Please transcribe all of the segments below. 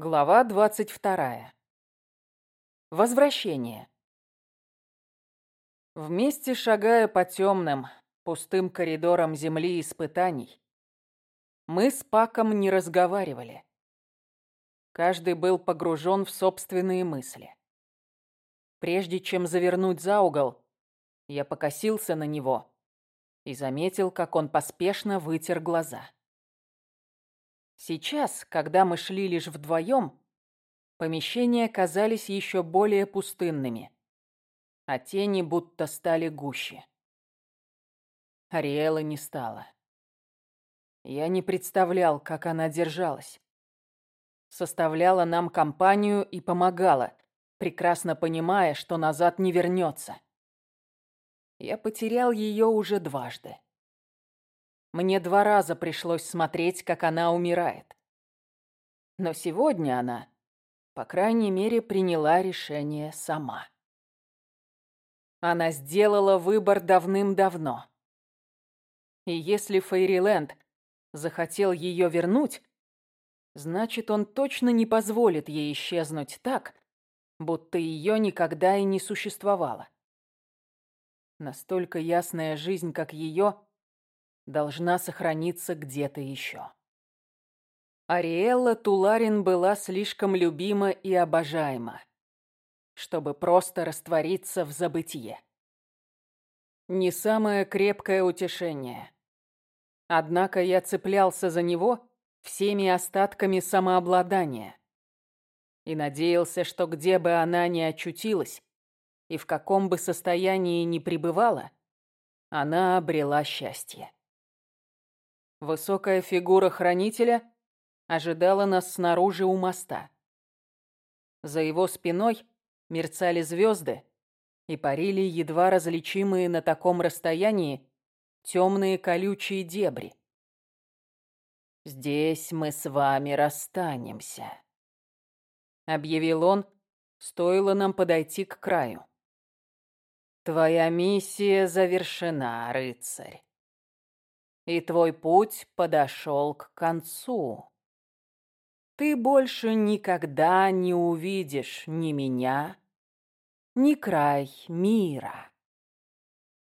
Глава двадцать вторая. Возвращение. Вместе шагая по темным, пустым коридорам земли испытаний, мы с Паком не разговаривали. Каждый был погружен в собственные мысли. Прежде чем завернуть за угол, я покосился на него и заметил, как он поспешно вытер глаза. Сейчас, когда мы шли лишь вдвоем, помещения казались еще более пустынными, а тени будто стали гуще. Ариэла не стало. Я не представлял, как она держалась. Составляла нам компанию и помогала, прекрасно понимая, что назад не вернется. Я потерял ее уже дважды. Мне два раза пришлось смотреть, как она умирает. Но сегодня она, по крайней мере, приняла решение сама. Она сделала выбор давным-давно. И если Фейриленд захотел ее вернуть, значит, он точно не позволит ей исчезнуть так, будто ее никогда и не существовало. Настолько ясная жизнь, как ее, должна сохраниться где-то еще. Ариэлла Туларин была слишком любима и обожаема, чтобы просто раствориться в забытье. Не самое крепкое утешение. Однако я цеплялся за него всеми остатками самообладания и надеялся, что где бы она ни очутилась и в каком бы состоянии ни пребывала, она обрела счастье. Высокая фигура хранителя ожидала нас снаружи у моста. За его спиной мерцали звезды и парили едва различимые на таком расстоянии темные колючие дебри. «Здесь мы с вами расстанемся», — объявил он, стоило нам подойти к краю. «Твоя миссия завершена, рыцарь и твой путь подошел к концу. Ты больше никогда не увидишь ни меня, ни край мира.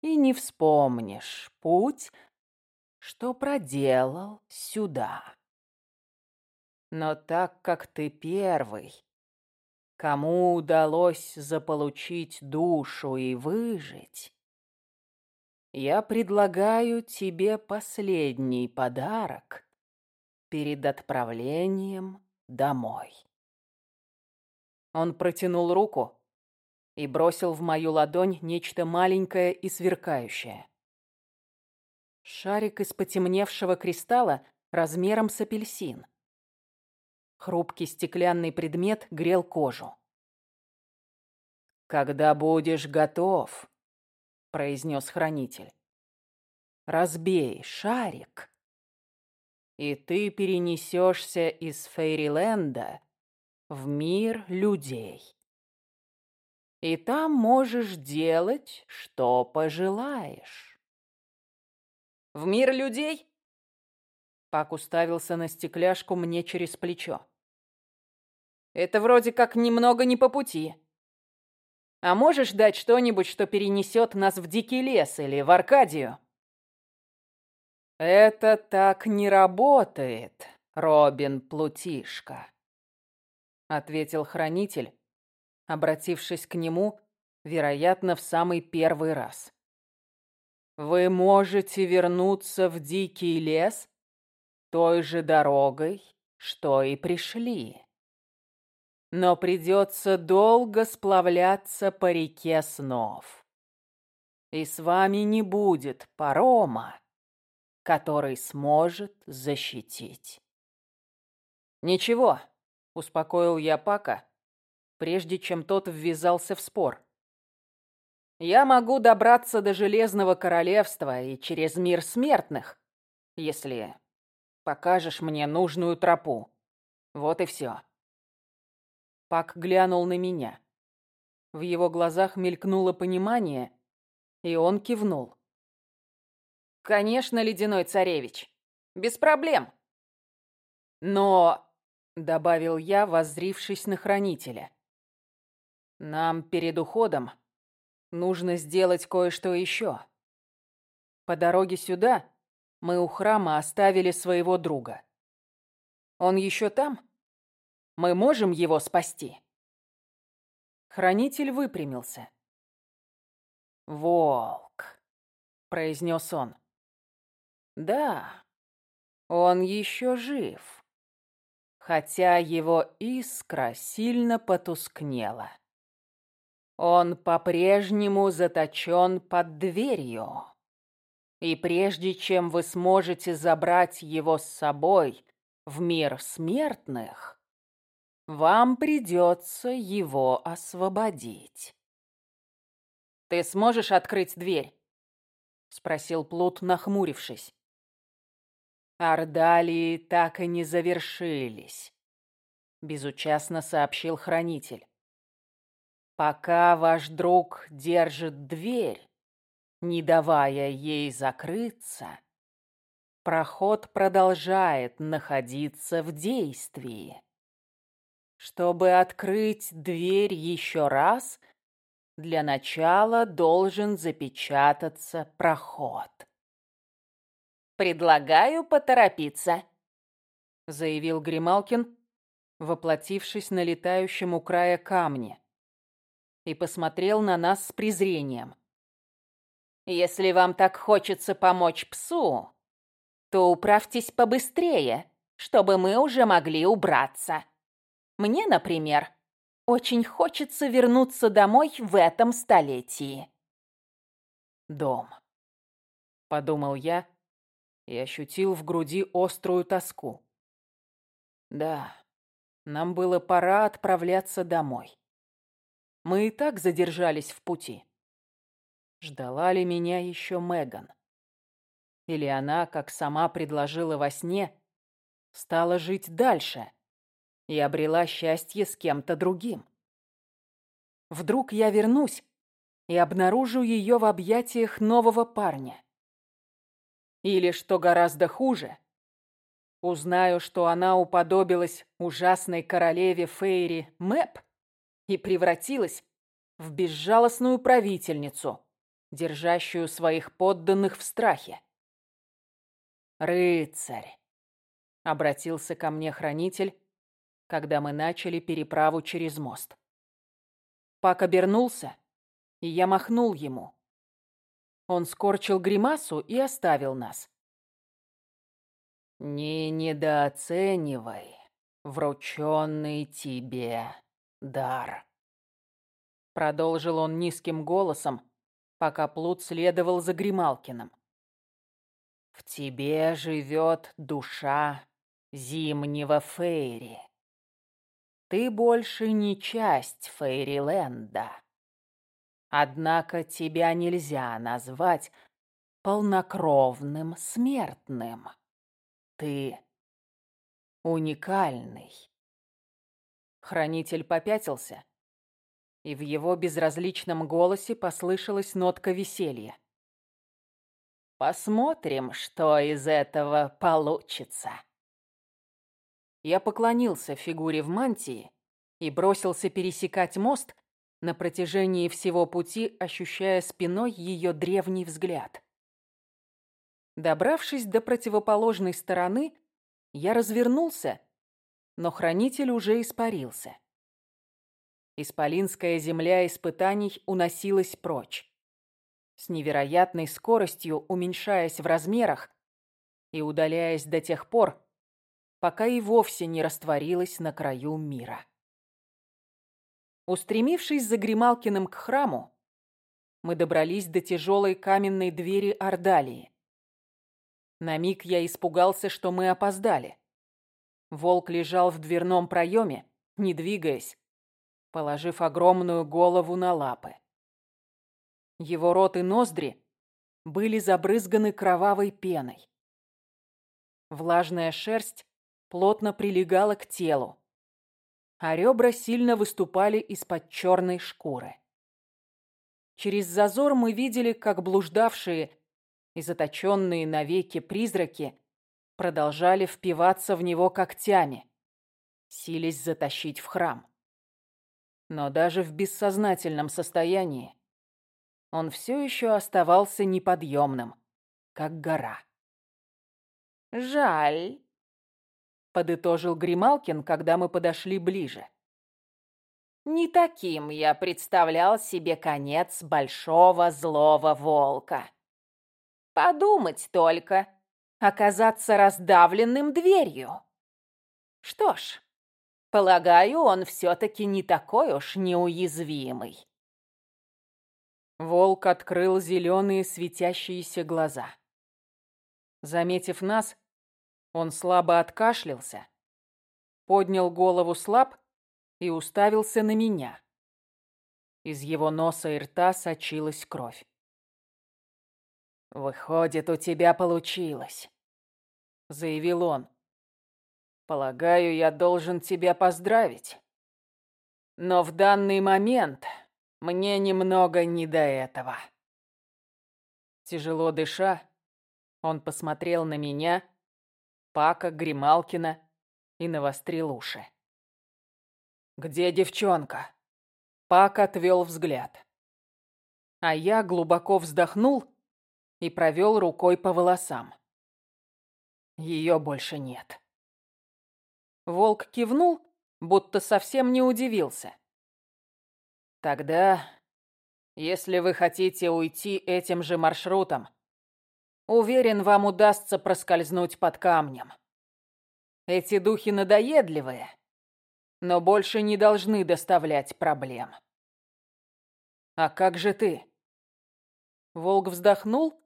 И не вспомнишь путь, что проделал сюда. Но так как ты первый, кому удалось заполучить душу и выжить, я предлагаю тебе последний подарок перед отправлением домой. Он протянул руку и бросил в мою ладонь нечто маленькое и сверкающее. Шарик из потемневшего кристалла размером с апельсин. Хрупкий стеклянный предмет грел кожу. «Когда будешь готов», произнес хранитель. Разбей шарик, и ты перенесешься из Фейриленда в мир людей. И там можешь делать, что пожелаешь. В мир людей? Пак уставился на стекляшку мне через плечо. Это вроде как немного не по пути. А можешь дать что-нибудь, что перенесет нас в дикий лес или в Аркадию?» «Это так не работает, Робин Плутишка», — ответил хранитель, обратившись к нему, вероятно, в самый первый раз. «Вы можете вернуться в дикий лес той же дорогой, что и пришли но придется долго сплавляться по реке снов. И с вами не будет парома, который сможет защитить. «Ничего», — успокоил я Пака, прежде чем тот ввязался в спор. «Я могу добраться до Железного Королевства и через мир смертных, если покажешь мне нужную тропу. Вот и все». Пак глянул на меня. В его глазах мелькнуло понимание, и он кивнул. «Конечно, ледяной царевич. Без проблем. Но добавил я, воззрившись на хранителя. Нам перед уходом нужно сделать кое-что еще. По дороге сюда мы у храма оставили своего друга. Он еще там? Мы можем его спасти?» Хранитель выпрямился. «Волк», — произнес он. «Да, он еще жив, хотя его искра сильно потускнела. Он по-прежнему заточен под дверью, и прежде чем вы сможете забрать его с собой в мир смертных, вам придется его освободить. «Ты сможешь открыть дверь?» — спросил Плут, нахмурившись. «Ордалии так и не завершились», — безучастно сообщил хранитель. «Пока ваш друг держит дверь, не давая ей закрыться, проход продолжает находиться в действии. Чтобы открыть дверь еще раз, для начала должен запечататься проход. «Предлагаю поторопиться», — заявил Грималкин, воплотившись на летающем у края камне, и посмотрел на нас с презрением. «Если вам так хочется помочь псу, то управьтесь побыстрее, чтобы мы уже могли убраться». Мне, например, очень хочется вернуться домой в этом столетии. Дом. Подумал я и ощутил в груди острую тоску. Да, нам было пора отправляться домой. Мы и так задержались в пути. Ждала ли меня еще Меган? Или она, как сама предложила во сне, стала жить дальше, и обрела счастье с кем-то другим. Вдруг я вернусь и обнаружу ее в объятиях нового парня. Или, что гораздо хуже, узнаю, что она уподобилась ужасной королеве Фейри Мэп и превратилась в безжалостную правительницу, держащую своих подданных в страхе. «Рыцарь!» — обратился ко мне хранитель, когда мы начали переправу через мост. Пак обернулся, и я махнул ему. Он скорчил гримасу и оставил нас. «Не недооценивай врученный тебе дар», — продолжил он низким голосом, пока Плут следовал за Грималкиным. «В тебе живет душа зимнего Фейри. Ты больше не часть Фейриленда. Однако тебя нельзя назвать полнокровным смертным. Ты уникальный. Хранитель попятился, и в его безразличном голосе послышалась нотка веселья. Посмотрим, что из этого получится. Я поклонился фигуре в мантии и бросился пересекать мост, на протяжении всего пути ощущая спиной ее древний взгляд. Добравшись до противоположной стороны, я развернулся, но хранитель уже испарился. Исполинская земля испытаний уносилась прочь, с невероятной скоростью уменьшаясь в размерах и удаляясь до тех пор, пока и вовсе не растворилась на краю мира. Устремившись за Грималкиным к храму, мы добрались до тяжелой каменной двери Ордалии. На миг я испугался, что мы опоздали. Волк лежал в дверном проеме, не двигаясь, положив огромную голову на лапы. Его рот и ноздри были забрызганы кровавой пеной. Влажная шерсть плотно прилегала к телу, а ребра сильно выступали из-под черной шкуры. Через зазор мы видели, как блуждавшие и заточенные навеки призраки продолжали впиваться в него когтями, сились затащить в храм. Но даже в бессознательном состоянии он все еще оставался неподъемным, как гора. «Жаль», — подытожил Грималкин, когда мы подошли ближе. «Не таким я представлял себе конец большого злого волка. Подумать только, оказаться раздавленным дверью. Что ж, полагаю, он все-таки не такой уж неуязвимый». Волк открыл зеленые светящиеся глаза. Заметив нас, он слабо откашлялся, поднял голову слаб и уставился на меня. Из его носа и рта сочилась кровь. «Выходит, у тебя получилось», — заявил он. «Полагаю, я должен тебя поздравить. Но в данный момент мне немного не до этого». Тяжело дыша, он посмотрел на меня, Пака, Грималкина и навострил уши. «Где девчонка?» Пак отвел взгляд. А я глубоко вздохнул и провел рукой по волосам. Ее больше нет. Волк кивнул, будто совсем не удивился. Тогда, если вы хотите уйти этим же маршрутом, уверен, вам удастся проскользнуть под камнем. Эти духи надоедливые, но больше не должны доставлять проблем. А как же ты? Волк вздохнул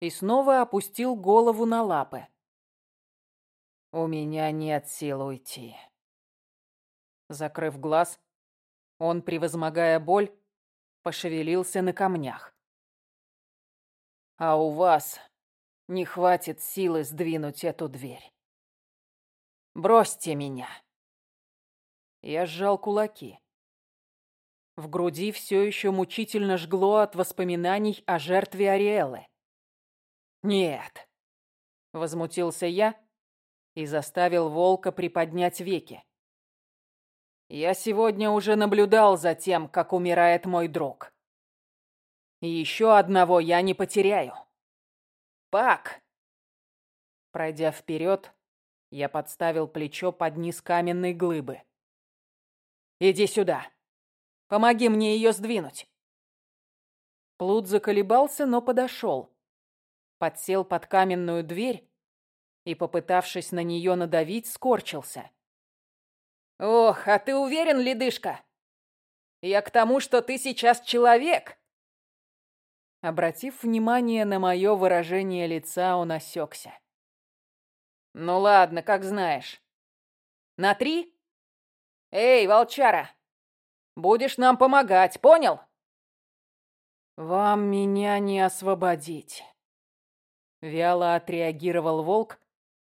и снова опустил голову на лапы. У меня нет сил уйти. Закрыв глаз, он, превозмогая боль, пошевелился на камнях. А у вас не хватит силы сдвинуть эту дверь. Бросьте меня. Я сжал кулаки. В груди все еще мучительно жгло от воспоминаний о жертве Ариэлы. «Нет!» — возмутился я и заставил волка приподнять веки. «Я сегодня уже наблюдал за тем, как умирает мой друг. И еще одного я не потеряю. Пак!» Пройдя вперед, я подставил плечо под низ каменной глыбы. «Иди сюда. Помоги мне ее сдвинуть». Плут заколебался, но подошел подсел под каменную дверь и, попытавшись на нее надавить, скорчился. «Ох, а ты уверен, ледышка? Я к тому, что ты сейчас человек!» Обратив внимание на мое выражение лица, он осекся. «Ну ладно, как знаешь. На три? Эй, волчара, будешь нам помогать, понял?» «Вам меня не освободить». Вяло отреагировал волк,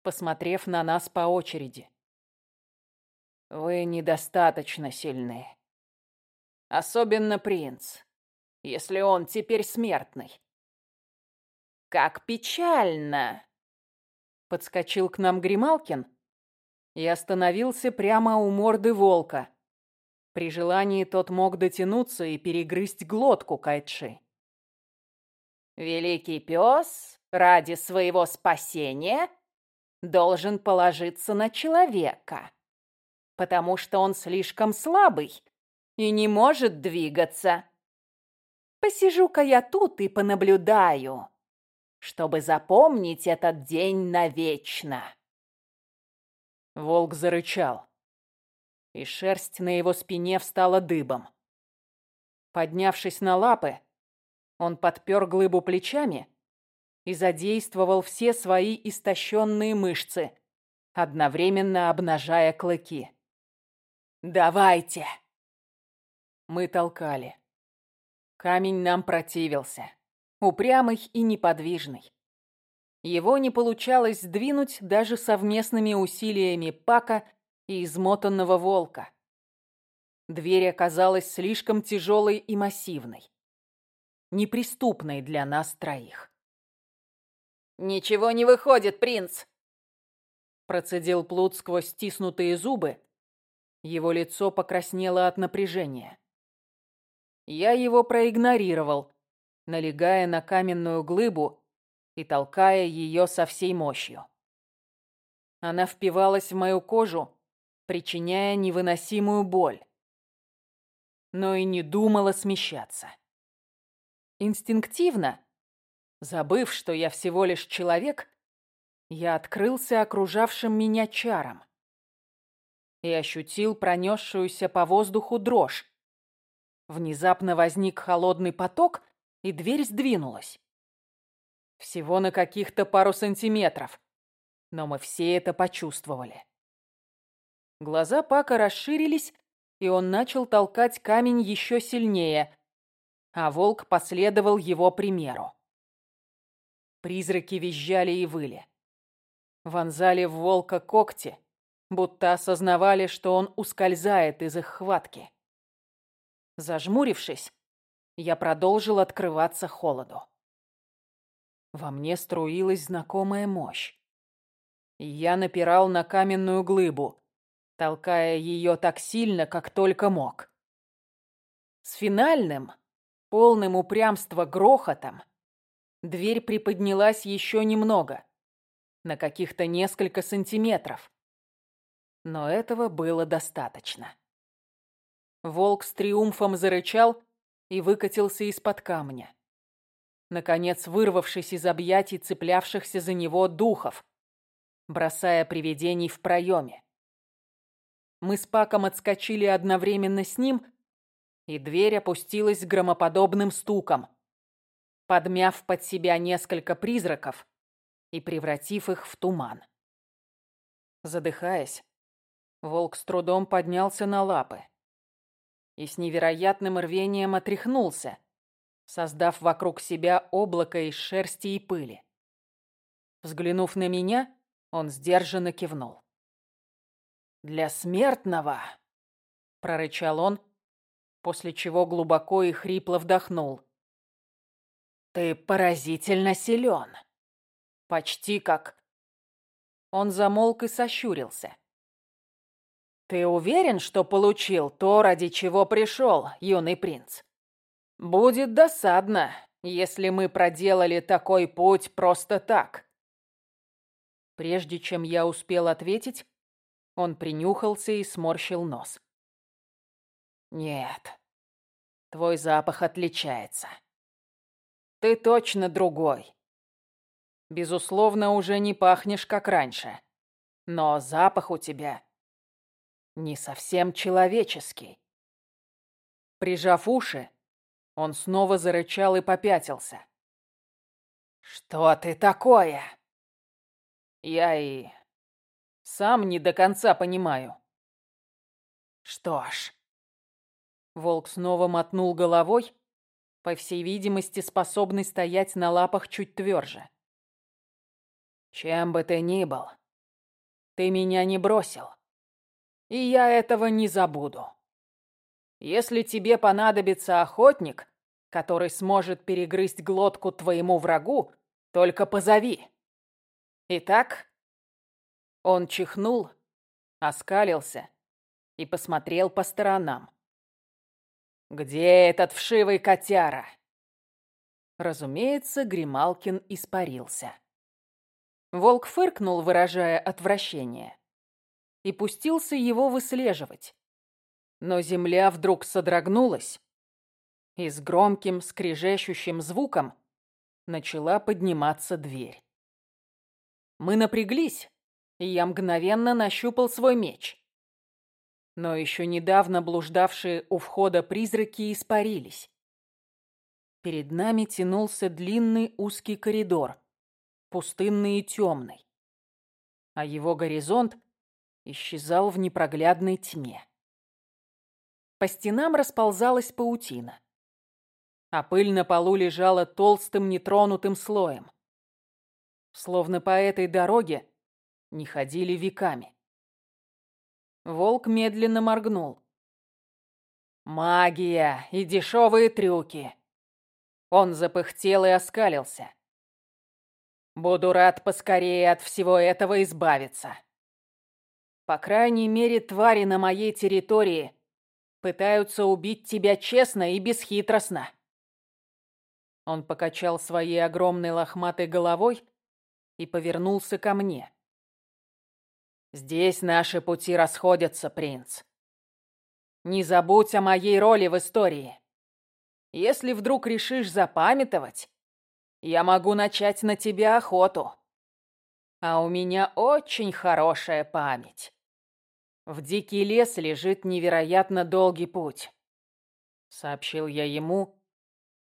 посмотрев на нас по очереди. Вы недостаточно сильны. Особенно принц, если он теперь смертный. Как печально! Подскочил к нам Грималкин и остановился прямо у морды волка. При желании тот мог дотянуться и перегрызть глотку Кайтши. Великий пес ради своего спасения должен положиться на человека, потому что он слишком слабый и не может двигаться. Посижу-ка я тут и понаблюдаю, чтобы запомнить этот день навечно. Волк зарычал, и шерсть на его спине встала дыбом. Поднявшись на лапы, он подпер глыбу плечами и задействовал все свои истощенные мышцы, одновременно обнажая клыки. «Давайте!» Мы толкали. Камень нам противился, упрямый и неподвижный. Его не получалось сдвинуть даже совместными усилиями Пака и измотанного волка. Дверь оказалась слишком тяжелой и массивной, неприступной для нас троих. «Ничего не выходит, принц!» Процедил Плут сквозь стиснутые зубы Его лицо покраснело от напряжения. Я его проигнорировал, налегая на каменную глыбу и толкая ее со всей мощью. Она впивалась в мою кожу, причиняя невыносимую боль. Но и не думала смещаться. Инстинктивно, забыв, что я всего лишь человек, я открылся окружавшим меня чаром и ощутил пронесшуюся по воздуху дрожь. Внезапно возник холодный поток, и дверь сдвинулась. Всего на каких-то пару сантиметров, но мы все это почувствовали. Глаза Пака расширились, и он начал толкать камень еще сильнее, а волк последовал его примеру. Призраки визжали и выли. Вонзали в волка когти, будто осознавали, что он ускользает из их хватки. Зажмурившись, я продолжил открываться холоду. Во мне струилась знакомая мощь. я напирал на каменную глыбу, толкая ее так сильно, как только мог. С финальным, полным упрямства грохотом, дверь приподнялась еще немного, на каких-то несколько сантиметров, но этого было достаточно. Волк с триумфом зарычал и выкатился из-под камня. Наконец, вырвавшись из объятий цеплявшихся за него духов, бросая привидений в проеме. Мы с Паком отскочили одновременно с ним, и дверь опустилась громоподобным стуком, подмяв под себя несколько призраков и превратив их в туман. Задыхаясь, Волк с трудом поднялся на лапы и с невероятным рвением отряхнулся, создав вокруг себя облако из шерсти и пыли. Взглянув на меня, он сдержанно кивнул. «Для смертного!» — прорычал он, после чего глубоко и хрипло вдохнул. «Ты поразительно силен. Почти как...» Он замолк и сощурился. «Ты уверен, что получил то, ради чего пришел, юный принц? Будет досадно, если мы проделали такой путь просто так». Прежде чем я успел ответить, он принюхался и сморщил нос. «Нет, твой запах отличается. Ты точно другой. Безусловно, уже не пахнешь, как раньше. Но запах у тебя не совсем человеческий. Прижав уши, он снова зарычал и попятился. «Что ты такое?» «Я и сам не до конца понимаю». «Что ж...» Волк снова мотнул головой, по всей видимости, способный стоять на лапах чуть тверже. «Чем бы ты ни был, ты меня не бросил. И я этого не забуду. Если тебе понадобится охотник, который сможет перегрызть глотку твоему врагу, только позови. Итак, он чихнул, оскалился и посмотрел по сторонам. «Где этот вшивый котяра?» Разумеется, Грималкин испарился. Волк фыркнул, выражая отвращение и пустился его выслеживать. Но земля вдруг содрогнулась, и с громким скрежещущим звуком начала подниматься дверь. Мы напряглись, и я мгновенно нащупал свой меч. Но еще недавно блуждавшие у входа призраки испарились. Перед нами тянулся длинный узкий коридор, пустынный и темный. А его горизонт исчезал в непроглядной тьме. По стенам расползалась паутина, а пыль на полу лежала толстым нетронутым слоем. Словно по этой дороге не ходили веками. Волк медленно моргнул. «Магия и дешевые трюки!» Он запыхтел и оскалился. «Буду рад поскорее от всего этого избавиться!» По крайней мере, твари на моей территории пытаются убить тебя честно и бесхитростно. Он покачал своей огромной лохматой головой и повернулся ко мне. «Здесь наши пути расходятся, принц. Не забудь о моей роли в истории. Если вдруг решишь запамятовать, я могу начать на тебя охоту. А у меня очень хорошая память. В дикий лес лежит невероятно долгий путь», — сообщил я ему, —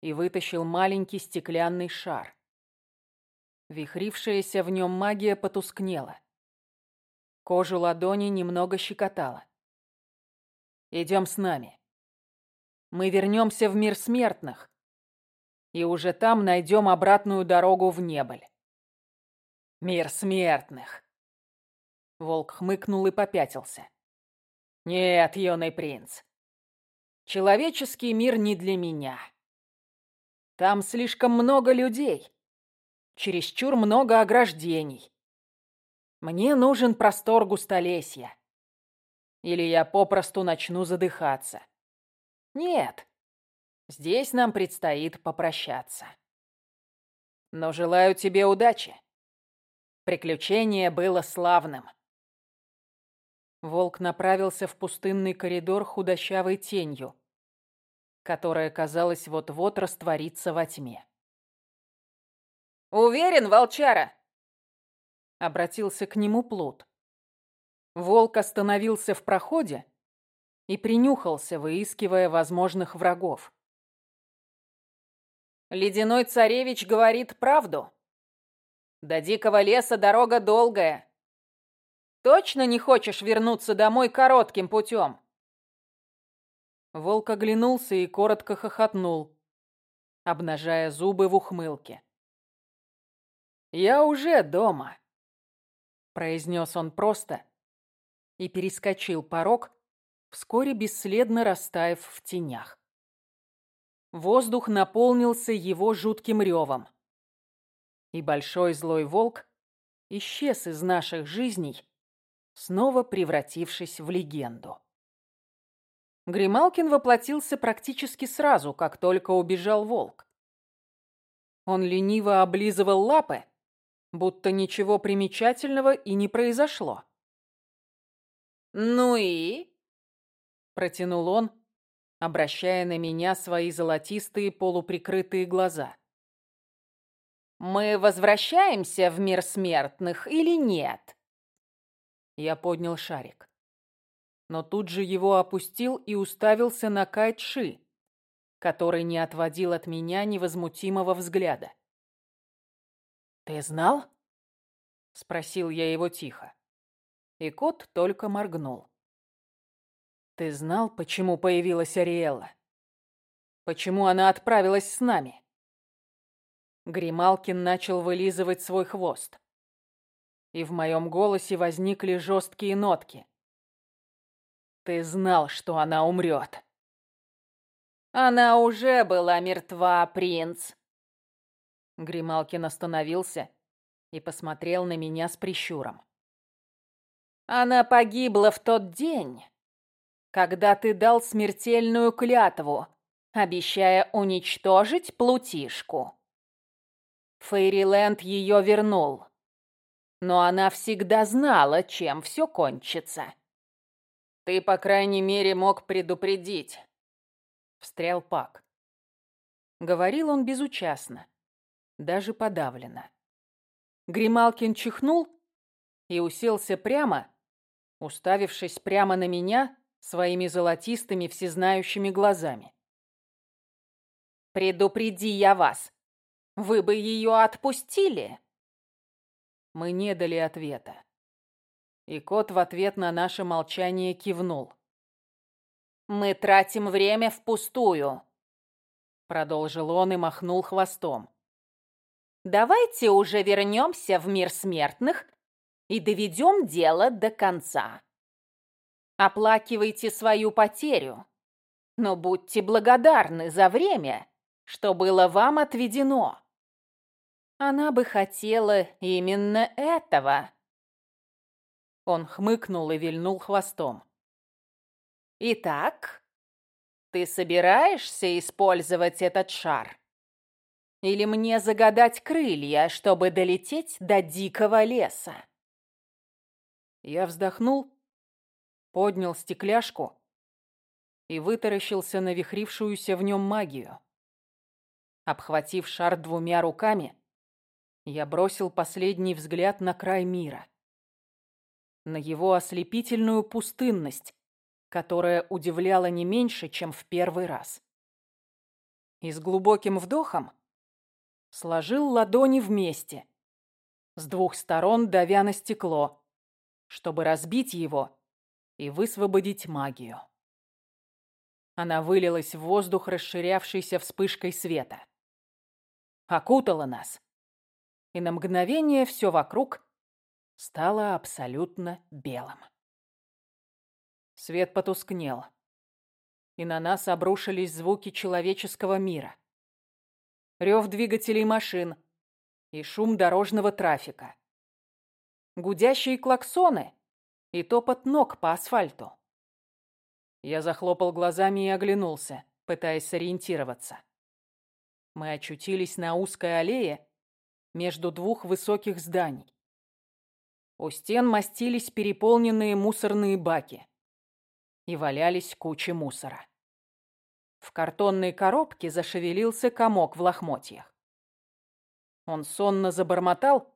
и вытащил маленький стеклянный шар. Вихрившаяся в нем магия потускнела. Кожу ладони немного щекотала. «Идем с нами. Мы вернемся в мир смертных, и уже там найдем обратную дорогу в небыль». «Мир смертных!» Волк хмыкнул и попятился. «Нет, юный принц, человеческий мир не для меня». Там слишком много людей. Чересчур много ограждений. Мне нужен простор густолесья. Или я попросту начну задыхаться. Нет, здесь нам предстоит попрощаться. Но желаю тебе удачи. Приключение было славным. Волк направился в пустынный коридор худощавой тенью, которая, казалось, вот-вот растворится во тьме. «Уверен, волчара?» Обратился к нему Плут. Волк остановился в проходе и принюхался, выискивая возможных врагов. «Ледяной царевич говорит правду. До дикого леса дорога долгая. Точно не хочешь вернуться домой коротким путем?» Волк оглянулся и коротко хохотнул, обнажая зубы в ухмылке. «Я уже дома», — произнес он просто и перескочил порог, вскоре бесследно растаяв в тенях. Воздух наполнился его жутким ревом, и большой злой волк исчез из наших жизней, снова превратившись в легенду. Грималкин воплотился практически сразу, как только убежал волк. Он лениво облизывал лапы, будто ничего примечательного и не произошло. «Ну и?» — протянул он, обращая на меня свои золотистые полуприкрытые глаза. «Мы возвращаемся в мир смертных или нет?» Я поднял шарик но тут же его опустил и уставился на Кайтши, который не отводил от меня невозмутимого взгляда. «Ты знал?» — спросил я его тихо. И кот только моргнул. «Ты знал, почему появилась Ариэлла? Почему она отправилась с нами?» Грималкин начал вылизывать свой хвост. И в моем голосе возникли жесткие нотки. Ты знал, что она умрет. Она уже была мертва, принц. Грималкин остановился и посмотрел на меня с прищуром. Она погибла в тот день, когда ты дал смертельную клятву, обещая уничтожить плутишку. Фейриленд ее вернул, но она всегда знала, чем все кончится. «Ты, по крайней мере, мог предупредить», — встрял Пак. Говорил он безучастно, даже подавленно. Грималкин чихнул и уселся прямо, уставившись прямо на меня своими золотистыми всезнающими глазами. «Предупреди я вас, вы бы ее отпустили?» Мы не дали ответа. И кот в ответ на наше молчание кивнул. «Мы тратим время впустую», — продолжил он и махнул хвостом. «Давайте уже вернемся в мир смертных и доведем дело до конца. Оплакивайте свою потерю, но будьте благодарны за время, что было вам отведено. Она бы хотела именно этого». Он хмыкнул и вильнул хвостом. «Итак, ты собираешься использовать этот шар? Или мне загадать крылья, чтобы долететь до дикого леса?» Я вздохнул, поднял стекляшку и вытаращился на вихрившуюся в нем магию. Обхватив шар двумя руками, я бросил последний взгляд на край мира. На его ослепительную пустынность, которая удивляла не меньше, чем в первый раз. И с глубоким вдохом сложил ладони вместе, с двух сторон давя на стекло, чтобы разбить его и высвободить магию. Она вылилась в воздух, расширявшейся вспышкой света. Окутала нас. И на мгновение все вокруг стало абсолютно белым. Свет потускнел, и на нас обрушились звуки человеческого мира. Рев двигателей машин и шум дорожного трафика. Гудящие клаксоны и топот ног по асфальту. Я захлопал глазами и оглянулся, пытаясь сориентироваться. Мы очутились на узкой аллее между двух высоких зданий. У стен мастились переполненные мусорные баки и валялись кучи мусора. В картонной коробке зашевелился комок в лохмотьях. Он сонно забормотал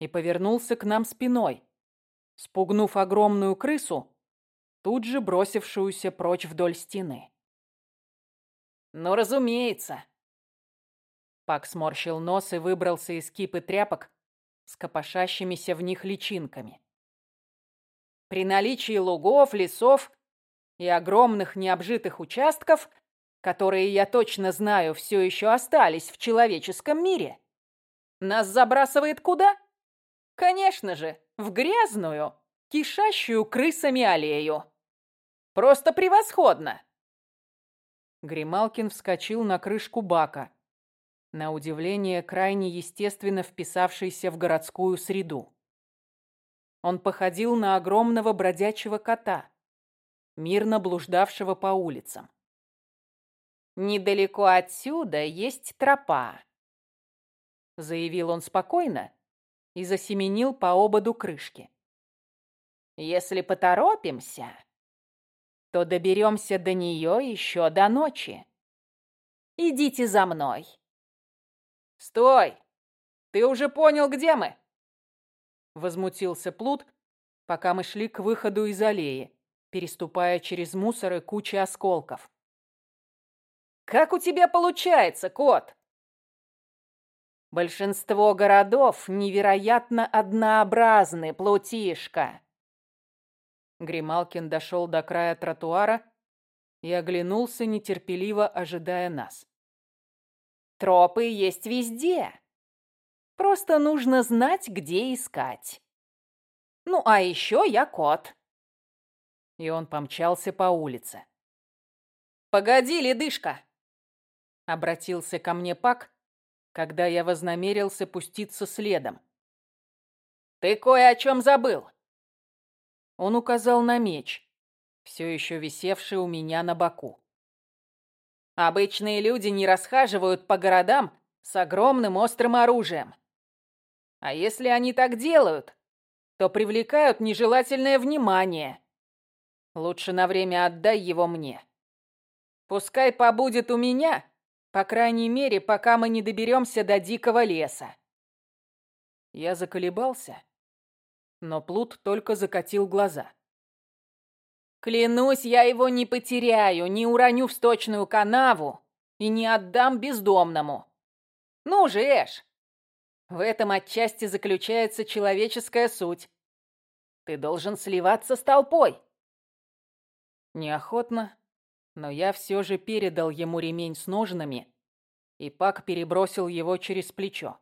и повернулся к нам спиной, спугнув огромную крысу, тут же бросившуюся прочь вдоль стены. «Ну, разумеется!» Пак сморщил нос и выбрался из кипы тряпок с копошащимися в них личинками. При наличии лугов, лесов и огромных необжитых участков, которые, я точно знаю, все еще остались в человеческом мире, нас забрасывает куда? Конечно же, в грязную, кишащую крысами аллею. Просто превосходно!» Грималкин вскочил на крышку бака, на удивление крайне естественно вписавшийся в городскую среду. Он походил на огромного бродячего кота, мирно блуждавшего по улицам. «Недалеко отсюда есть тропа», — заявил он спокойно и засеменил по ободу крышки. «Если поторопимся, то доберемся до нее еще до ночи. Идите за мной». «Стой! Ты уже понял, где мы?» Возмутился Плут, пока мы шли к выходу из аллеи, переступая через мусор и кучи осколков. «Как у тебя получается, кот?» Большинство городов невероятно однообразны, плутишка. Грималкин дошел до края тротуара и оглянулся, нетерпеливо ожидая нас. Тропы есть везде. Просто нужно знать, где искать. Ну, а еще я кот. И он помчался по улице. «Погоди, ледышка!» Обратился ко мне Пак, когда я вознамерился пуститься следом. «Ты кое о чем забыл!» Он указал на меч, все еще висевший у меня на боку. «Обычные люди не расхаживают по городам с огромным острым оружием. А если они так делают, то привлекают нежелательное внимание. Лучше на время отдай его мне. Пускай побудет у меня, по крайней мере, пока мы не доберемся до дикого леса. Я заколебался, но Плут только закатил глаза. Клянусь, я его не потеряю, не уроню в сточную канаву и не отдам бездомному. Ну же, Эш, в этом отчасти заключается человеческая суть. Ты должен сливаться с толпой. Неохотно, но я все же передал ему ремень с ножнами, и Пак перебросил его через плечо.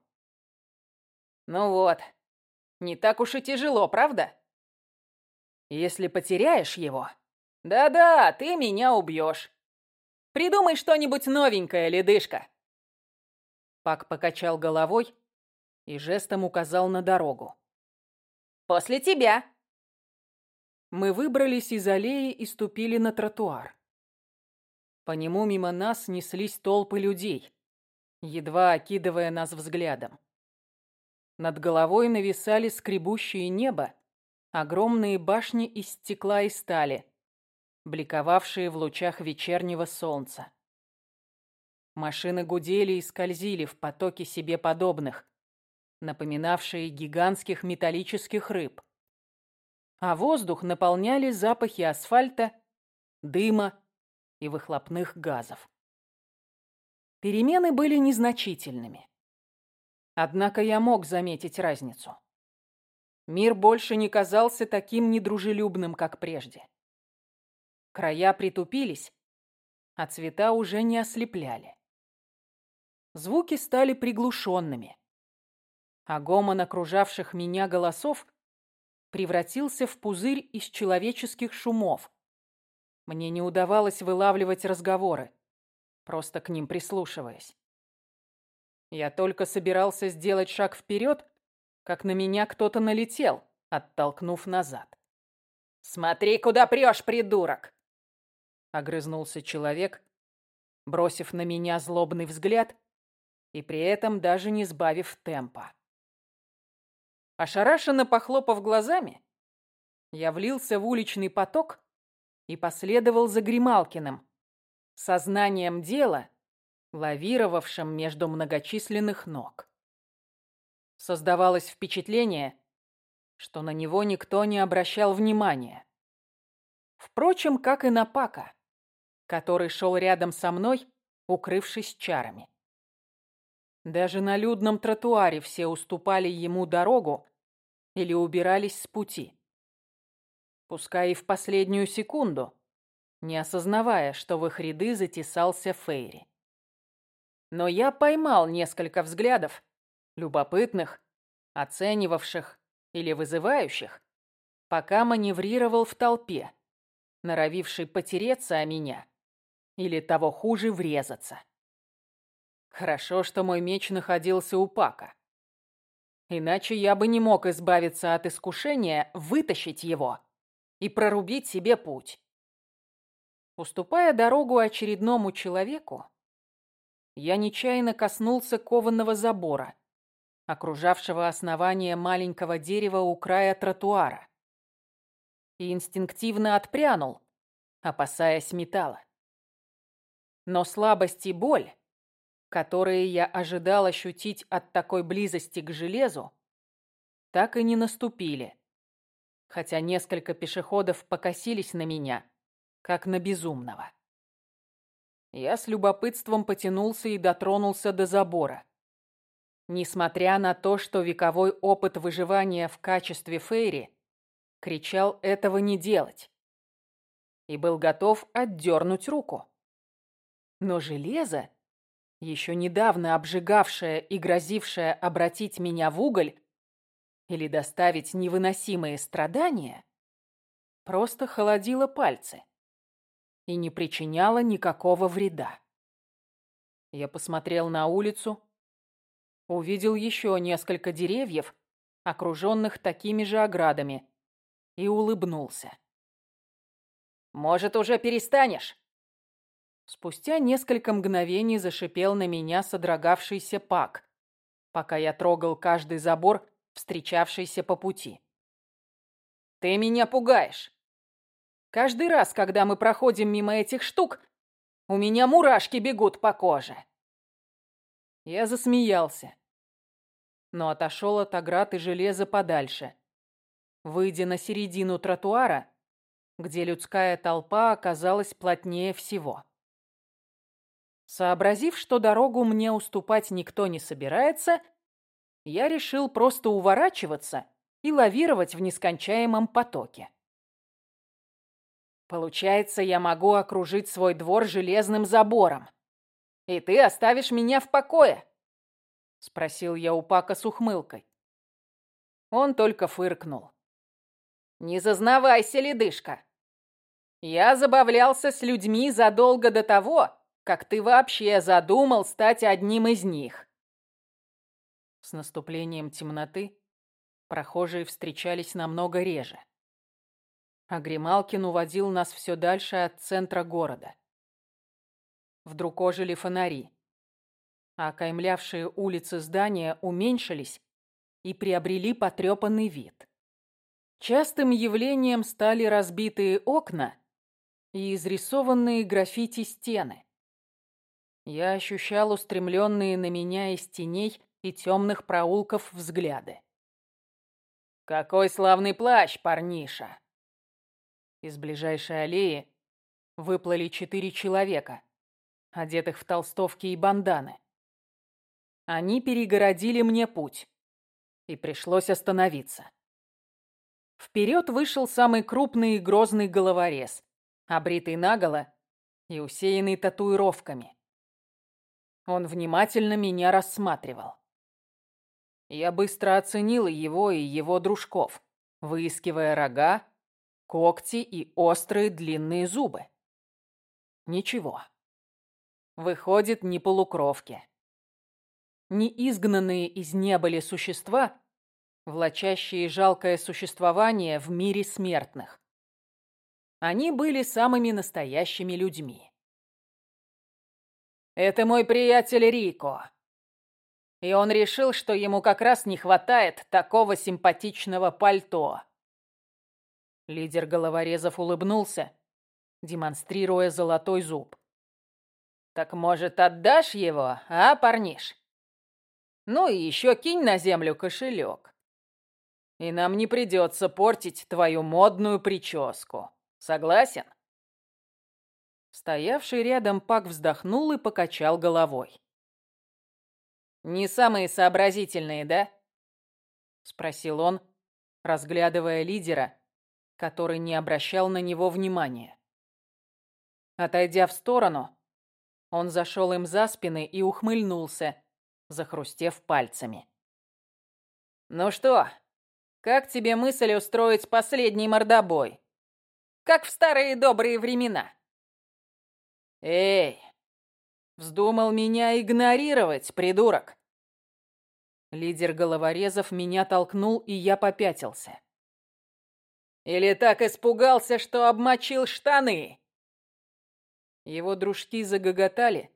Ну вот, не так уж и тяжело, правда? Если потеряешь его... Да-да, ты меня убьешь. Придумай что-нибудь новенькое, ледышка. Пак покачал головой и жестом указал на дорогу. «После тебя!» Мы выбрались из аллеи и ступили на тротуар. По нему мимо нас неслись толпы людей, едва окидывая нас взглядом. Над головой нависали скребущие небо, огромные башни из стекла и стали, бликовавшие в лучах вечернего солнца. Машины гудели и скользили в потоке себе подобных, напоминавшие гигантских металлических рыб. А воздух наполняли запахи асфальта, дыма и выхлопных газов. Перемены были незначительными. Однако я мог заметить разницу. Мир больше не казался таким недружелюбным, как прежде. Края притупились, а цвета уже не ослепляли. Звуки стали приглушенными, а гомон окружавших меня голосов превратился в пузырь из человеческих шумов. Мне не удавалось вылавливать разговоры, просто к ним прислушиваясь. Я только собирался сделать шаг вперед, как на меня кто-то налетел, оттолкнув назад. «Смотри, куда прешь, придурок!» Огрызнулся человек, бросив на меня злобный взгляд и при этом даже не сбавив темпа. Ошарашенно похлопав глазами, я влился в уличный поток и последовал за Грималкиным, сознанием дела — лавировавшим между многочисленных ног. Создавалось впечатление, что на него никто не обращал внимания. Впрочем, как и на Пака, который шел рядом со мной, укрывшись чарами. Даже на людном тротуаре все уступали ему дорогу или убирались с пути. Пускай и в последнюю секунду, не осознавая, что в их ряды затесался Фейри. Но я поймал несколько взглядов, любопытных, оценивавших или вызывающих, пока маневрировал в толпе, норовивший потереться о меня или того хуже врезаться. Хорошо, что мой меч находился у Пака. Иначе я бы не мог избавиться от искушения вытащить его и прорубить себе путь. Уступая дорогу очередному человеку, я нечаянно коснулся кованного забора, окружавшего основание маленького дерева у края тротуара, и инстинктивно отпрянул, опасаясь металла. Но слабость и боль, которые я ожидал ощутить от такой близости к железу, так и не наступили, хотя несколько пешеходов покосились на меня, как на безумного. Я с любопытством потянулся и дотронулся до забора. Несмотря на то, что вековой опыт выживания в качестве фейри кричал этого не делать. И был готов отдернуть руку. Но железо, еще недавно обжигавшее и грозившее обратить меня в уголь или доставить невыносимые страдания, просто холодило пальцы и не причиняла никакого вреда. Я посмотрел на улицу, увидел еще несколько деревьев, окруженных такими же оградами, и улыбнулся. «Может, уже перестанешь?» Спустя несколько мгновений зашипел на меня содрогавшийся пак, пока я трогал каждый забор, встречавшийся по пути. «Ты меня пугаешь!» Каждый раз, когда мы проходим мимо этих штук, у меня мурашки бегут по коже. Я засмеялся, но отошел от оград и железа подальше. Выйдя на середину тротуара, где людская толпа оказалась плотнее всего. Сообразив, что дорогу мне уступать никто не собирается, я решил просто уворачиваться и лавировать в нескончаемом потоке. Получается, я могу окружить свой двор железным забором. И ты оставишь меня в покое? Спросил я у Пака с ухмылкой. Он только фыркнул. Не зазнавайся, ледышка. Я забавлялся с людьми задолго до того, как ты вообще задумал стать одним из них. С наступлением темноты прохожие встречались намного реже. а Грималкин уводил нас все дальше от центра города. Вдруг ожили фонари, а окаймлявшие улицы здания уменьшились и приобрели потрепанный вид. Частым явлением стали разбитые окна и изрисованные граффити стены. Я ощущал устремленные на меня из теней и темных проулков взгляды. «Какой славный плащ, парниша!» Из ближайшей аллеи выплыли четыре человека, одетых в толстовки и банданы. Они перегородили мне путь, и пришлось остановиться. Вперед вышел самый крупный и грозный головорез, обритый наголо и усеянный татуировками. Он внимательно меня рассматривал. Я быстро оценил его и его дружков, выискивая рога, когти и острые длинные зубы. Ничего. Выходит, не полукровки. Не изгнанные из небыли существа, влачащие жалкое существование в мире смертных. Они были самыми настоящими людьми. Это мой приятель Рико. И он решил, что ему как раз не хватает такого симпатичного пальто. Лидер головорезов улыбнулся, демонстрируя золотой зуб. «Так, может, отдашь его, а, парниш? Ну и еще кинь на землю кошелек. И нам не придется портить твою модную прическу. Согласен?» Стоявший рядом Пак вздохнул и покачал головой. «Не самые сообразительные, да?» — спросил он, разглядывая лидера, который не обращал на него внимания. Отойдя в сторону, он зашел им за спины и ухмыльнулся, захрустев пальцами. «Ну что, как тебе мысль устроить последний мордобой? Как в старые добрые времена?» «Эй, вздумал меня игнорировать, придурок!» Лидер головорезов меня толкнул, и я попятился. «Или так испугался, что обмочил штаны?» Его дружки загоготали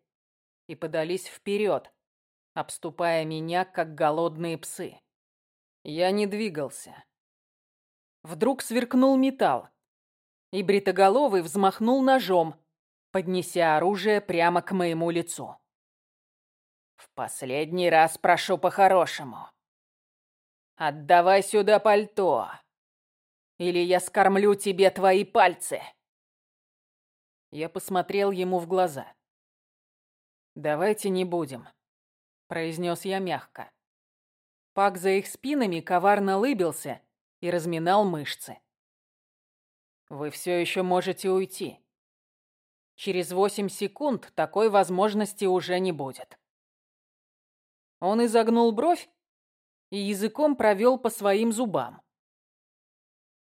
и подались вперед, обступая меня, как голодные псы. Я не двигался. Вдруг сверкнул металл, и бритоголовый взмахнул ножом, поднеся оружие прямо к моему лицу. «В последний раз прошу по-хорошему. Отдавай сюда пальто, или я скормлю тебе твои пальцы!» Я посмотрел ему в глаза. «Давайте не будем», — произнес я мягко. Пак за их спинами коварно лыбился и разминал мышцы. «Вы все еще можете уйти. Через восемь секунд такой возможности уже не будет. Он изогнул бровь и языком провел по своим зубам.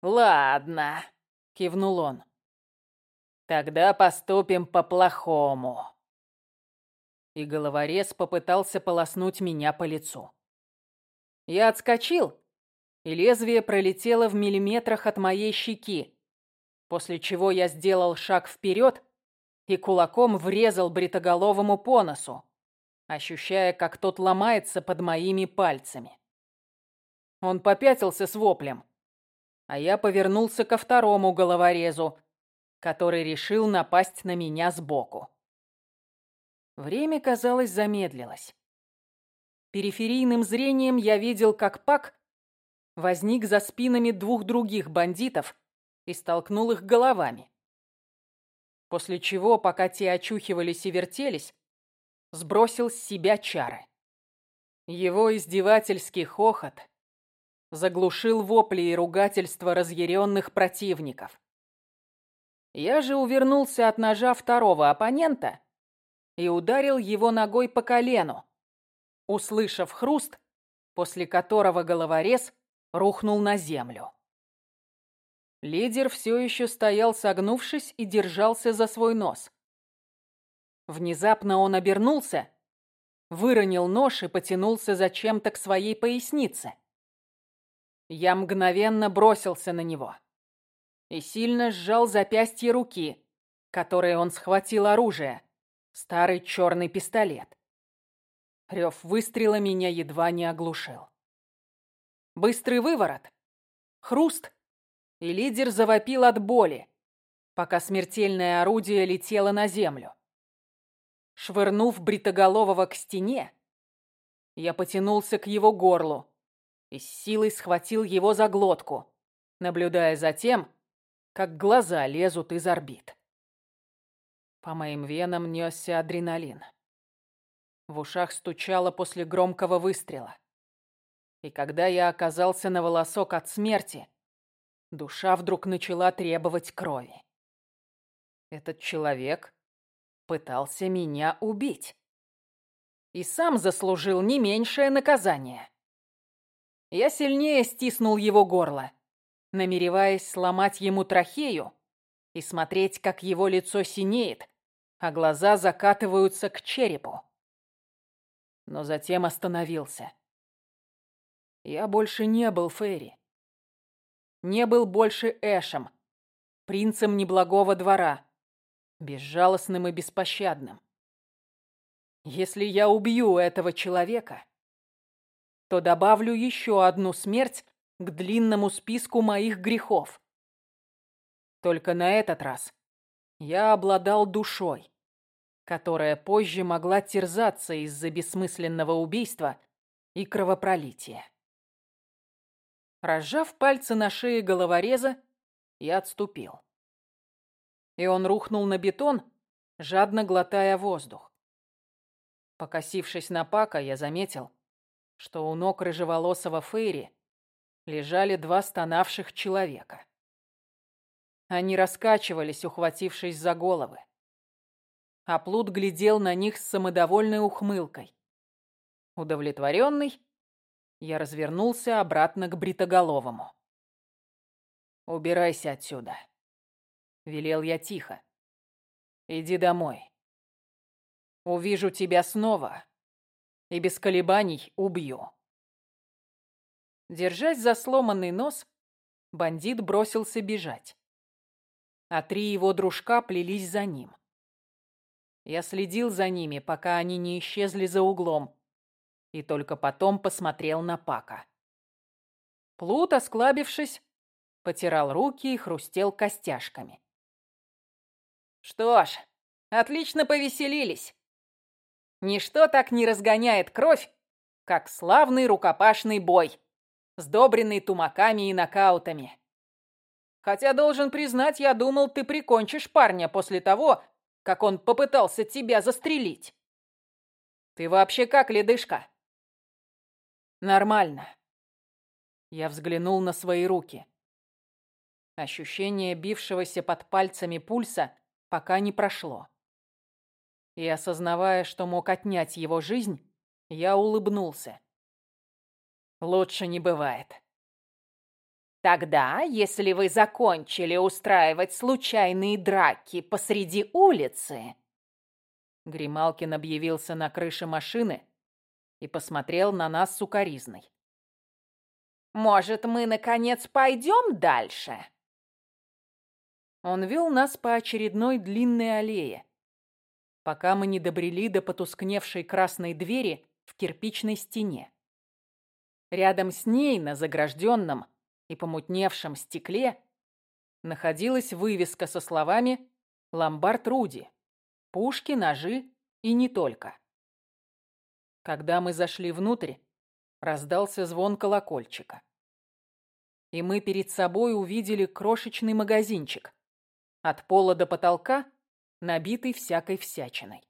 «Ладно», — кивнул он. «Тогда поступим по-плохому». И головорез попытался полоснуть меня по лицу. Я отскочил, и лезвие пролетело в миллиметрах от моей щеки, после чего я сделал шаг вперед и кулаком врезал бритоголовому по носу, ощущая, как тот ломается под моими пальцами. Он попятился с воплем, а я повернулся ко второму головорезу, который решил напасть на меня сбоку. Время, казалось, замедлилось. Периферийным зрением я видел, как Пак возник за спинами двух других бандитов и столкнул их головами после чего, пока те очухивались и вертелись, сбросил с себя чары. Его издевательский хохот заглушил вопли и ругательства разъяренных противников. Я же увернулся от ножа второго оппонента и ударил его ногой по колену, услышав хруст, после которого головорез рухнул на землю. Лидер все еще стоял согнувшись и держался за свой нос. Внезапно он обернулся, выронил нож и потянулся зачем-то к своей пояснице. Я мгновенно бросился на него. и сильно сжал запястье руки, которой он схватил оружие, старый черный пистолет. Рев выстрела меня едва не оглушил. Быстрый выворот, хруст, и лидер завопил от боли, пока смертельное орудие летело на землю. Швырнув бритоголового к стене, я потянулся к его горлу и с силой схватил его за глотку, наблюдая за тем, как глаза лезут из орбит. По моим венам несся адреналин. В ушах стучало после громкого выстрела. И когда я оказался на волосок от смерти, душа вдруг начала требовать крови. Этот человек пытался меня убить. И сам заслужил не меньшее наказание. Я сильнее стиснул его горло, намереваясь сломать ему трахею и смотреть, как его лицо синеет, а глаза закатываются к черепу но затем остановился. Я больше не был Ферри. Не был больше Эшем, принцем неблагого двора, безжалостным и беспощадным. Если я убью этого человека, то добавлю еще одну смерть к длинному списку моих грехов. Только на этот раз я обладал душой, которая позже могла терзаться из-за бессмысленного убийства и кровопролития. Разжав пальцы на шее головореза, я отступил. И он рухнул на бетон, жадно глотая воздух. Покосившись на Пака, я заметил, что у ног рыжеволосого Фейри лежали два стонавших человека. Они раскачивались, ухватившись за головы а Плут глядел на них с самодовольной ухмылкой. Удовлетворенный, я развернулся обратно к Бритоголовому. «Убирайся отсюда», — велел я тихо. «Иди домой. Увижу тебя снова и без колебаний убью». Держась за сломанный нос, бандит бросился бежать. А три его дружка плелись за ним. Я следил за ними, пока они не исчезли за углом, и только потом посмотрел на Пака. Плут, осклабившись, потирал руки и хрустел костяшками. «Что ж, отлично повеселились. Ничто так не разгоняет кровь, как славный рукопашный бой, сдобренный тумаками и нокаутами. Хотя, должен признать, я думал, ты прикончишь парня после того, как он попытался тебя застрелить. Ты вообще как, ледышка? Нормально. Я взглянул на свои руки. Ощущение бившегося под пальцами пульса пока не прошло. И осознавая, что мог отнять его жизнь, я улыбнулся. Лучше не бывает. Тогда, если вы закончили устраивать случайные драки посреди улицы...» Грималкин объявился на крыше машины и посмотрел на нас сукоризной. «Может, мы, наконец, пойдем дальше?» Он вел нас по очередной длинной аллее, пока мы не добрели до потускневшей красной двери в кирпичной стене. Рядом с ней, на загражденном, и помутневшем стекле находилась вывеска со словами «Ломбард Руди», «Пушки, ножи и не только». Когда мы зашли внутрь, раздался звон колокольчика. И мы перед собой увидели крошечный магазинчик, от пола до потолка, набитый всякой всячиной.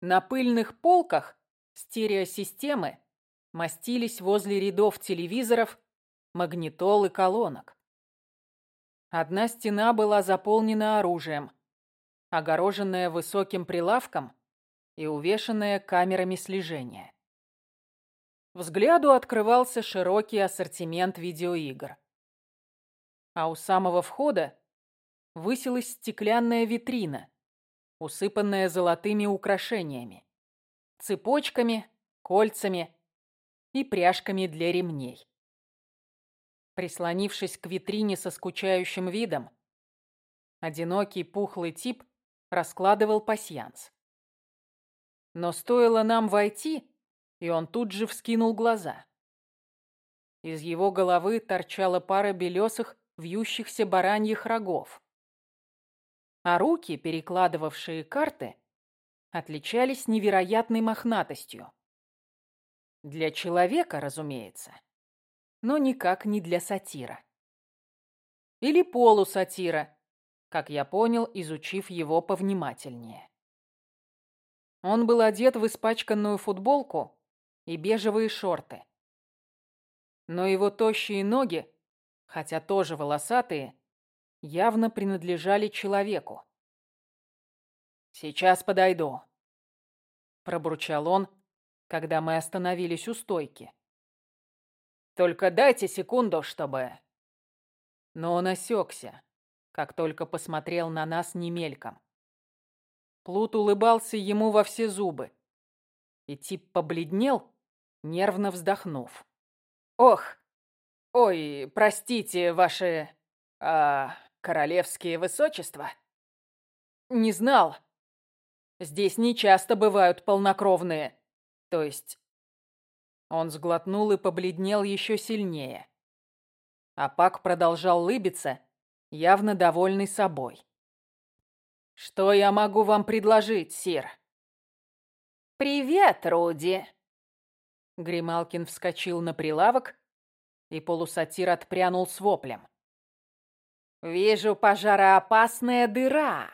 На пыльных полках стереосистемы мастились возле рядов телевизоров магнитол и колонок. Одна стена была заполнена оружием, огороженная высоким прилавком и увешанная камерами слежения. Взгляду открывался широкий ассортимент видеоигр. А у самого входа высилась стеклянная витрина, усыпанная золотыми украшениями, цепочками, кольцами и пряжками для ремней. Прислонившись к витрине со скучающим видом, одинокий пухлый тип раскладывал пасьянс. Но стоило нам войти, и он тут же вскинул глаза. Из его головы торчала пара белесых, вьющихся бараньих рогов. А руки, перекладывавшие карты, отличались невероятной мохнатостью. Для человека, разумеется, но никак не для сатира. Или полусатира, как я понял, изучив его повнимательнее. Он был одет в испачканную футболку и бежевые шорты но его тощие ноги, хотя тоже волосатые, явно принадлежали человеку. «Сейчас подойду», — пробурчал он, когда мы остановились у стойки. «Только дайте секунду, чтобы...» Но он осекся, как только посмотрел на нас немельком. Плут улыбался ему во все зубы, и тип побледнел, нервно вздохнув. Ох, ой, простите, ваши... А, королевские высочества? Не знал. Здесь не часто бывают полнокровные. То есть... Он сглотнул и побледнел еще сильнее. А Пак продолжал лыбиться, явно довольный собой. «Что я могу вам предложить, сир?» «Привет, Руди!» Грималкин вскочил на прилавок, и полусатир отпрянул с воплем. «Вижу пожароопасная дыра,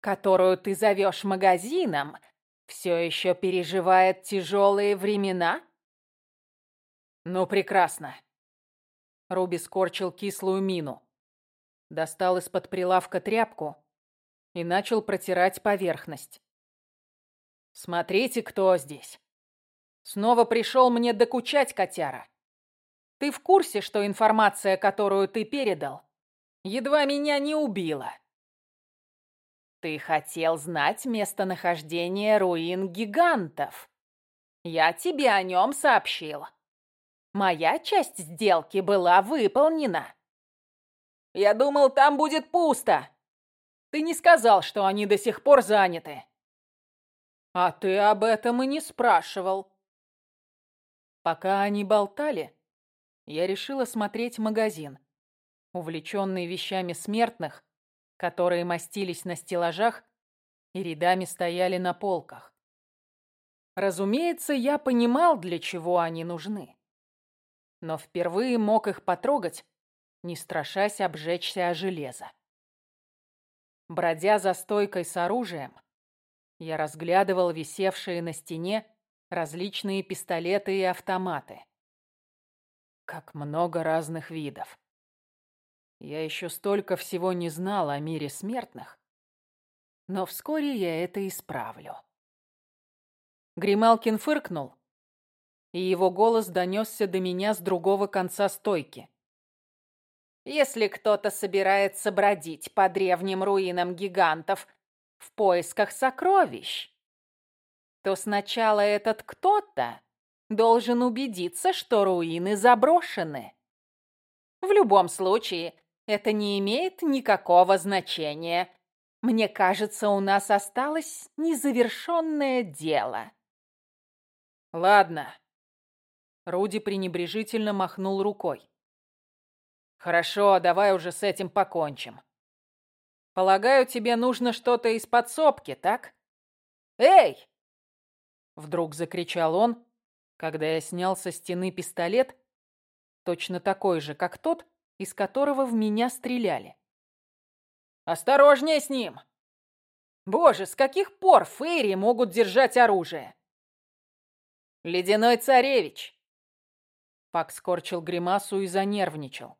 которую ты зовешь магазином, все еще переживает тяжелые времена?» «Ну, прекрасно!» Руби скорчил кислую мину, достал из-под прилавка тряпку и начал протирать поверхность. «Смотрите, кто здесь!» Снова пришел мне докучать, котяра. Ты в курсе, что информация, которую ты передал, едва меня не убила? Ты хотел знать местонахождение руин гигантов. Я тебе о нем сообщил. Моя часть сделки была выполнена. Я думал, там будет пусто. Ты не сказал, что они до сих пор заняты. А ты об этом и не спрашивал. Пока они болтали, я решила смотреть магазин, увлеченный вещами смертных, которые мастились на стеллажах и рядами стояли на полках. Разумеется, я понимал, для чего они нужны. Но впервые мог их потрогать, не страшась обжечься о железо. Бродя за стойкой с оружием, я разглядывал висевшие на стене различные пистолеты и автоматы. Как много разных видов. Я еще столько всего не знал о мире смертных, но вскоре я это исправлю. Грималкин фыркнул, и его голос донесся до меня с другого конца стойки. «Если кто-то собирается бродить по древним руинам гигантов в поисках сокровищ, то сначала этот кто-то должен убедиться, что руины заброшены. В любом случае, это не имеет никакого значения. Мне кажется, у нас осталось незавершенное дело. Ладно. Руди пренебрежительно махнул рукой. Хорошо, давай уже с этим покончим. Полагаю, тебе нужно что-то из подсобки, так? Эй! Вдруг закричал он, когда я снял со стены пистолет, точно такой же, как тот, из которого в меня стреляли. «Осторожнее с ним! Боже, с каких пор фейри могут держать оружие?» «Ледяной царевич!» Пак скорчил гримасу и занервничал.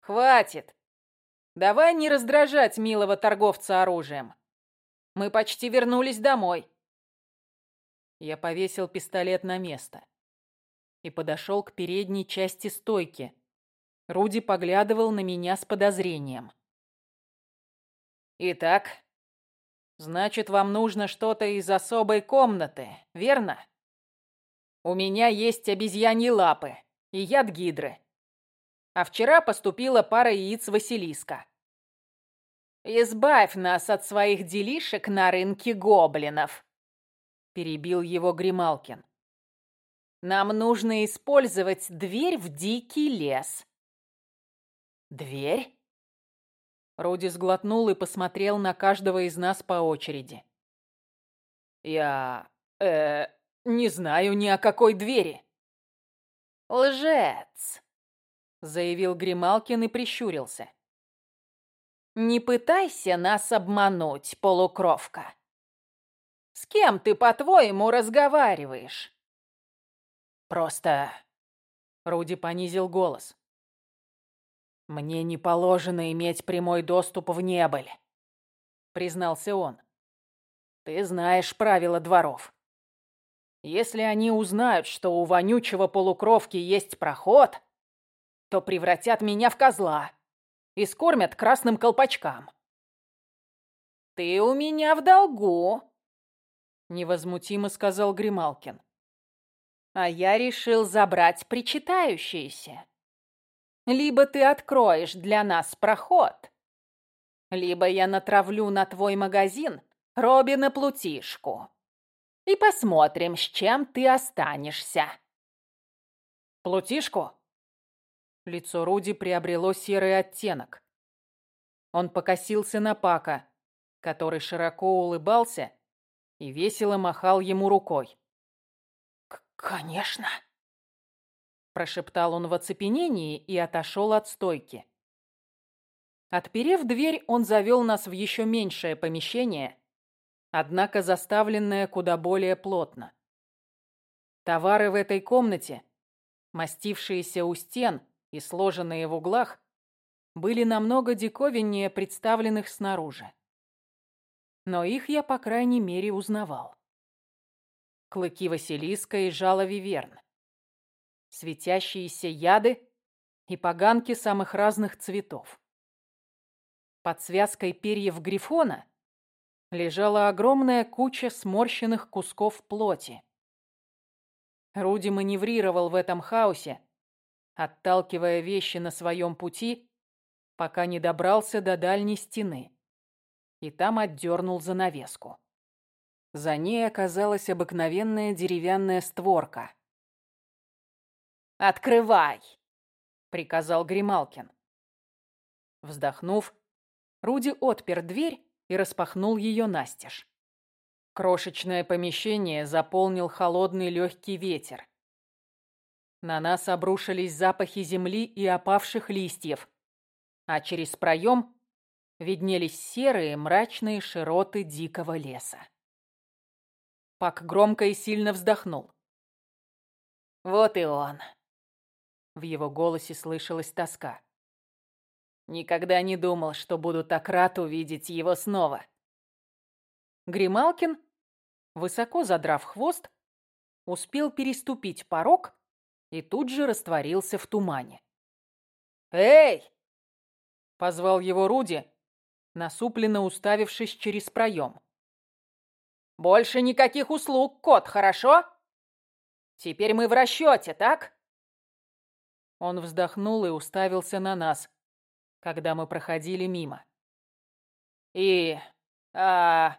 «Хватит! Давай не раздражать милого торговца оружием. Мы почти вернулись домой». Я повесил пистолет на место и подошел к передней части стойки. Руди поглядывал на меня с подозрением. «Итак, значит, вам нужно что-то из особой комнаты, верно? У меня есть обезьяньи лапы и яд гидры. а вчера поступила пара яиц Василиска. «Избавь нас от своих делишек на рынке гоблинов», — перебил его Грималкин. «Нам нужно использовать дверь в дикий лес». «Дверь?» Руди сглотнул и посмотрел на каждого из нас по очереди. «Я... э... не знаю ни о какой двери». «Лжец!» — заявил Грималкин и прищурился. «Не пытайся нас обмануть, полукровка. С кем ты, по-твоему, разговариваешь?» «Просто...» — Руди понизил голос. «Мне не положено иметь прямой доступ в небыль», — признался он. «Ты знаешь правила дворов. Если они узнают, что у вонючего полукровки есть проход, то превратят меня в козла и скормят красным колпачкам. «Ты у меня в долгу», — невозмутимо сказал Грималкин. «А я решил забрать причитающиеся. Либо ты откроешь для нас проход, либо я натравлю на твой магазин Робина Плутишку» и посмотрим, с чем ты останешься. Плутишку? Лицо Руди приобрело серый оттенок. Он покосился на Пака, который широко улыбался и весело махал ему рукой. «Конечно!» Прошептал он в оцепенении и отошел от стойки. Отперев дверь, он завел нас в еще меньшее помещение, однако заставленная куда более плотно. Товары в этой комнате, мастившиеся у стен и сложенные в углах, были намного диковиннее представленных снаружи. Но их я, по крайней мере, узнавал. Клыки Василиска и жало Виверн. Светящиеся яды и поганки самых разных цветов. Под связкой перьев Грифона лежала огромная куча сморщенных кусков плоти. Руди маневрировал в этом хаосе, отталкивая вещи на своем пути, пока не добрался до дальней стены, и там отдернул занавеску. За ней оказалась обыкновенная деревянная створка. «Открывай!» — приказал Грималкин. Вздохнув, Руди отпер дверь и распахнул ее настежь. Крошечное помещение заполнил холодный легкий ветер. На нас обрушились запахи земли и опавших листьев, а через проем виднелись серые мрачные широты дикого леса. Пак громко и сильно вздохнул. «Вот и он!» В его голосе слышалась тоска. Никогда не думал, что буду так рад увидеть его снова. Грималкин, высоко задрав хвост, успел переступить порог и тут же растворился в тумане. «Эй!» — позвал его Руди, насупленно уставившись через проем. «Больше никаких услуг, кот, хорошо? Теперь мы в расчете, так?» Он вздохнул и уставился на нас, когда мы проходили мимо. И... а...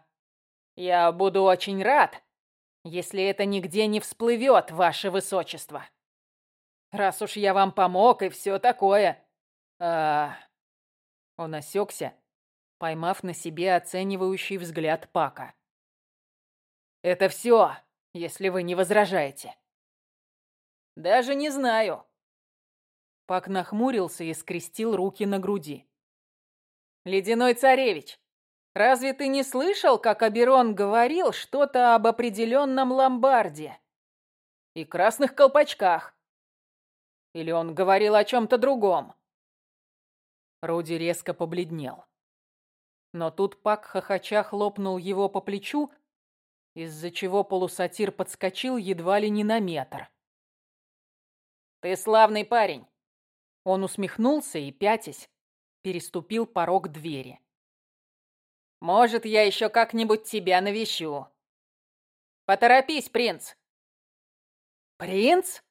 я буду очень рад, если это нигде не всплывет, ваше высочество. Раз уж я вам помог и все такое. А... Он осекся, поймав на себе оценивающий взгляд Пака. «Это все, если вы не возражаете». «Даже не знаю», Пак нахмурился и скрестил руки на груди. «Ледяной царевич, разве ты не слышал, как Аберон говорил что-то об определенном ломбарде и красных колпачках? Или он говорил о чем-то другом?» Руди резко побледнел. Но тут Пак хохоча хлопнул его по плечу, из-за чего полусатир подскочил едва ли не на метр. «Ты славный парень. Он усмехнулся и, пятясь, переступил порог двери. «Может, я еще как-нибудь тебя навещу. Поторопись, принц!» «Принц?»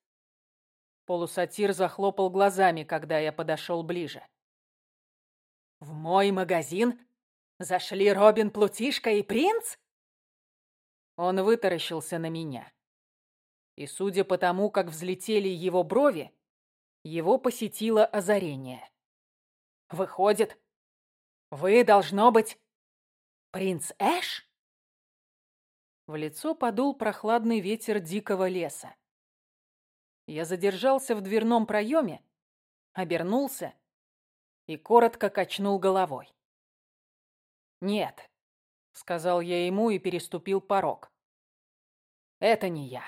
Полусатир захлопал глазами, когда я подошел ближе. «В мой магазин зашли Робин Плутишка и принц?» Он вытаращился на меня. И судя по тому, как взлетели его брови, его посетило озарение. «Выходит, вы, должно быть, принц Эш?» В лицо подул прохладный ветер дикого леса. Я задержался в дверном проеме, обернулся и коротко качнул головой. «Нет», — сказал я ему и переступил порог. «Это не я».